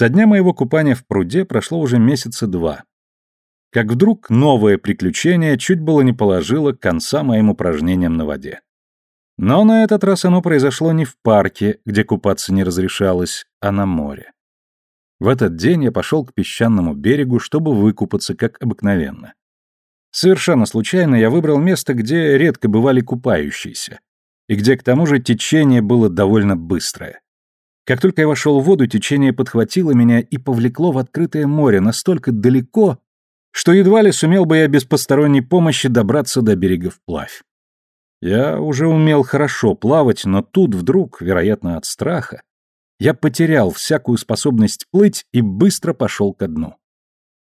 Со дня моего купания в пруде прошло уже месяца два. Как вдруг новое приключение чуть было не положило конца моим упражнениям на воде. Но на этот раз оно произошло не в парке, где купаться не разрешалось, а на море. В этот день я пошел к песчаному берегу, чтобы выкупаться, как обыкновенно. Совершенно случайно я выбрал место, где редко бывали купающиеся, и где к тому же течение было довольно быстрое. Как только я вошел в воду, течение подхватило меня и повлекло в открытое море настолько далеко, что едва ли сумел бы я без посторонней помощи добраться до берега вплавь. Я уже умел хорошо плавать, но тут вдруг, вероятно, от страха, я потерял всякую способность плыть и быстро пошел ко дну.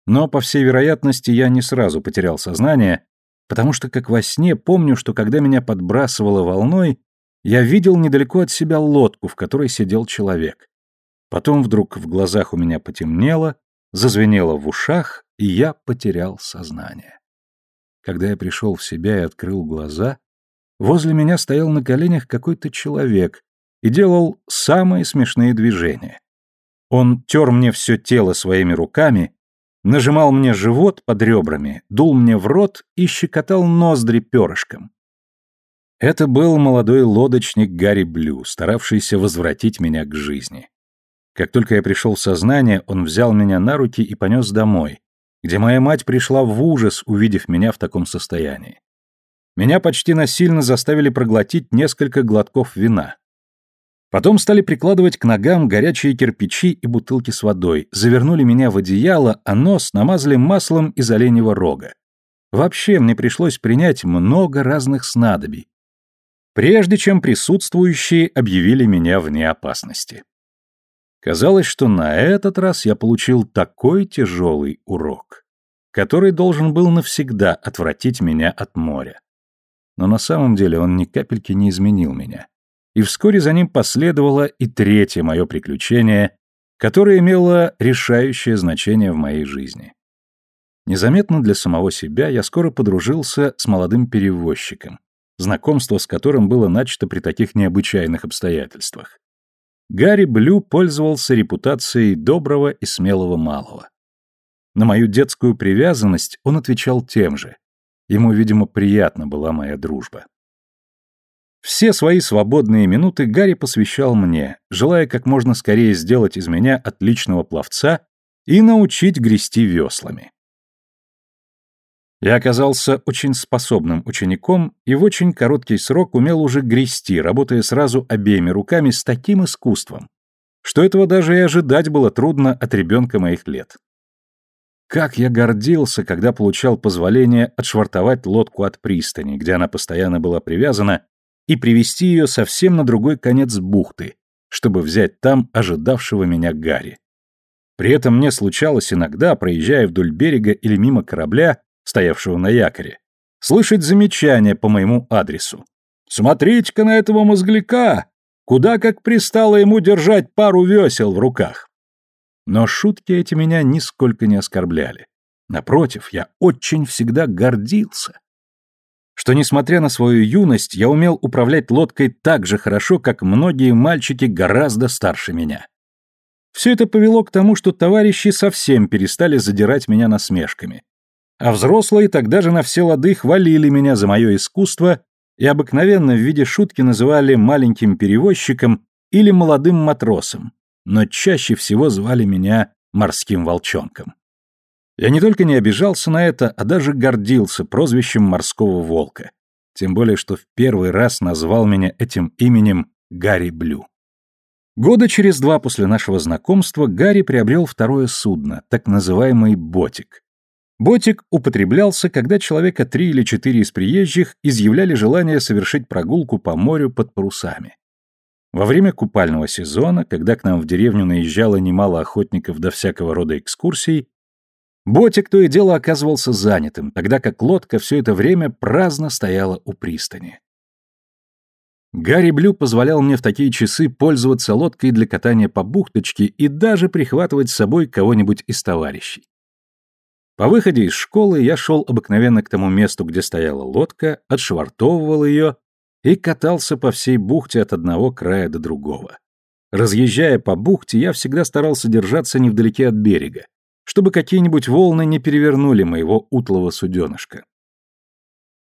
Но, по всей вероятности, я не сразу потерял сознание, потому что, как во сне, помню, что когда меня подбрасывало волной, я видел недалеко от себя лодку, в которой сидел человек. Потом вдруг в глазах у меня потемнело, зазвенело в ушах, и я потерял сознание. Когда я пришел в себя и открыл глаза, возле меня стоял на коленях какой-то человек и делал самые смешные движения. Он тер мне все тело своими руками, нажимал мне живот под ребрами, дул мне в рот и щекотал ноздри перышком. Это был молодой лодочник Гарри Блю, старавшийся возвратить меня к жизни. Как только я пришел в сознание, он взял меня на руки и понес домой, где моя мать пришла в ужас, увидев меня в таком состоянии. Меня почти насильно заставили проглотить несколько глотков вина. Потом стали прикладывать к ногам горячие кирпичи и бутылки с водой, завернули меня в одеяло, а нос намазали маслом из оленьего рога. Вообще мне пришлось принять много разных снадобий, прежде чем присутствующие объявили меня вне опасности. Казалось, что на этот раз я получил такой тяжелый урок, который должен был навсегда отвратить меня от моря. Но на самом деле он ни капельки не изменил меня. И вскоре за ним последовало и третье мое приключение, которое имело решающее значение в моей жизни. Незаметно для самого себя я скоро подружился с молодым перевозчиком, знакомство с которым было начато при таких необычайных обстоятельствах. Гарри Блю пользовался репутацией доброго и смелого малого. На мою детскую привязанность он отвечал тем же. Ему, видимо, приятна была моя дружба. Все свои свободные минуты Гарри посвящал мне, желая как можно скорее сделать из меня отличного пловца и научить грести веслами. Я оказался очень способным учеником и в очень короткий срок умел уже грести, работая сразу обеими руками с таким искусством, что этого даже и ожидать было трудно от ребенка моих лет. Как я гордился, когда получал позволение отшвартовать лодку от пристани, где она постоянно была привязана, и привести ее совсем на другой конец бухты, чтобы взять там ожидавшего меня Гарри. При этом мне случалось иногда, проезжая вдоль берега или мимо корабля, стоявшего на якоре, слышать замечания по моему адресу. «Смотрите-ка на этого мозгляка! Куда как пристало ему держать пару весел в руках!» Но шутки эти меня нисколько не оскорбляли. Напротив, я очень всегда гордился. Что, несмотря на свою юность, я умел управлять лодкой так же хорошо, как многие мальчики гораздо старше меня. Все это повело к тому, что товарищи совсем перестали задирать меня насмешками, а взрослые тогда же на все лады хвалили меня за мое искусство и обыкновенно в виде шутки называли маленьким перевозчиком или молодым матросом, но чаще всего звали меня морским волчонком. Я не только не обижался на это, а даже гордился прозвищем морского волка. Тем более, что в первый раз назвал меня этим именем Гарри Блю. Года через два после нашего знакомства Гарри приобрел второе судно, так называемый «Ботик», Ботик употреблялся, когда человека три или четыре из приезжих изъявляли желание совершить прогулку по морю под парусами. Во время купального сезона, когда к нам в деревню наезжало немало охотников до всякого рода экскурсий, Ботик то и дело оказывался занятым, тогда как лодка все это время праздно стояла у пристани. Гарри Блю позволял мне в такие часы пользоваться лодкой для катания по бухточке и даже прихватывать с собой кого-нибудь из товарищей. По выходе из школы я шел обыкновенно к тому месту, где стояла лодка, отшвартовывал ее и катался по всей бухте от одного края до другого. Разъезжая по бухте, я всегда старался держаться невдалеке от берега, чтобы какие-нибудь волны не перевернули моего утлого суденышка.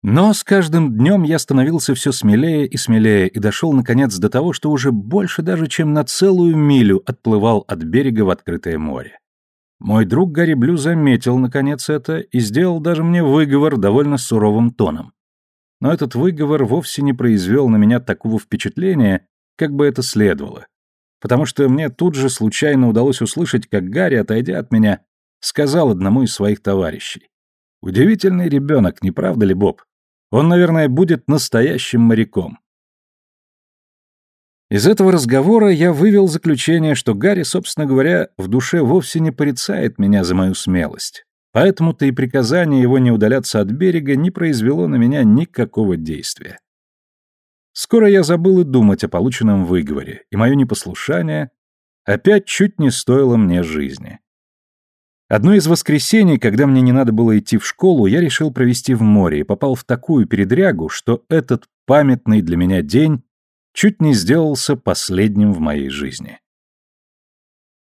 Но с каждым днем я становился все смелее и смелее и дошел, наконец, до того, что уже больше даже, чем на целую милю отплывал от берега в открытое море. Мой друг Гарри Блю заметил, наконец, это и сделал даже мне выговор довольно суровым тоном. Но этот выговор вовсе не произвел на меня такого впечатления, как бы это следовало. Потому что мне тут же случайно удалось услышать, как Гарри, отойдя от меня, сказал одному из своих товарищей. «Удивительный ребенок, не правда ли, Боб? Он, наверное, будет настоящим моряком». Из этого разговора я вывел заключение, что Гарри, собственно говоря, в душе вовсе не порицает меня за мою смелость. Поэтому-то и приказание его не удаляться от берега не произвело на меня никакого действия. Скоро я забыл и думать о полученном выговоре, и мое непослушание опять чуть не стоило мне жизни. Одно из воскресений, когда мне не надо было идти в школу, я решил провести в море и попал в такую передрягу, что этот памятный для меня день чуть не сделался последним в моей жизни.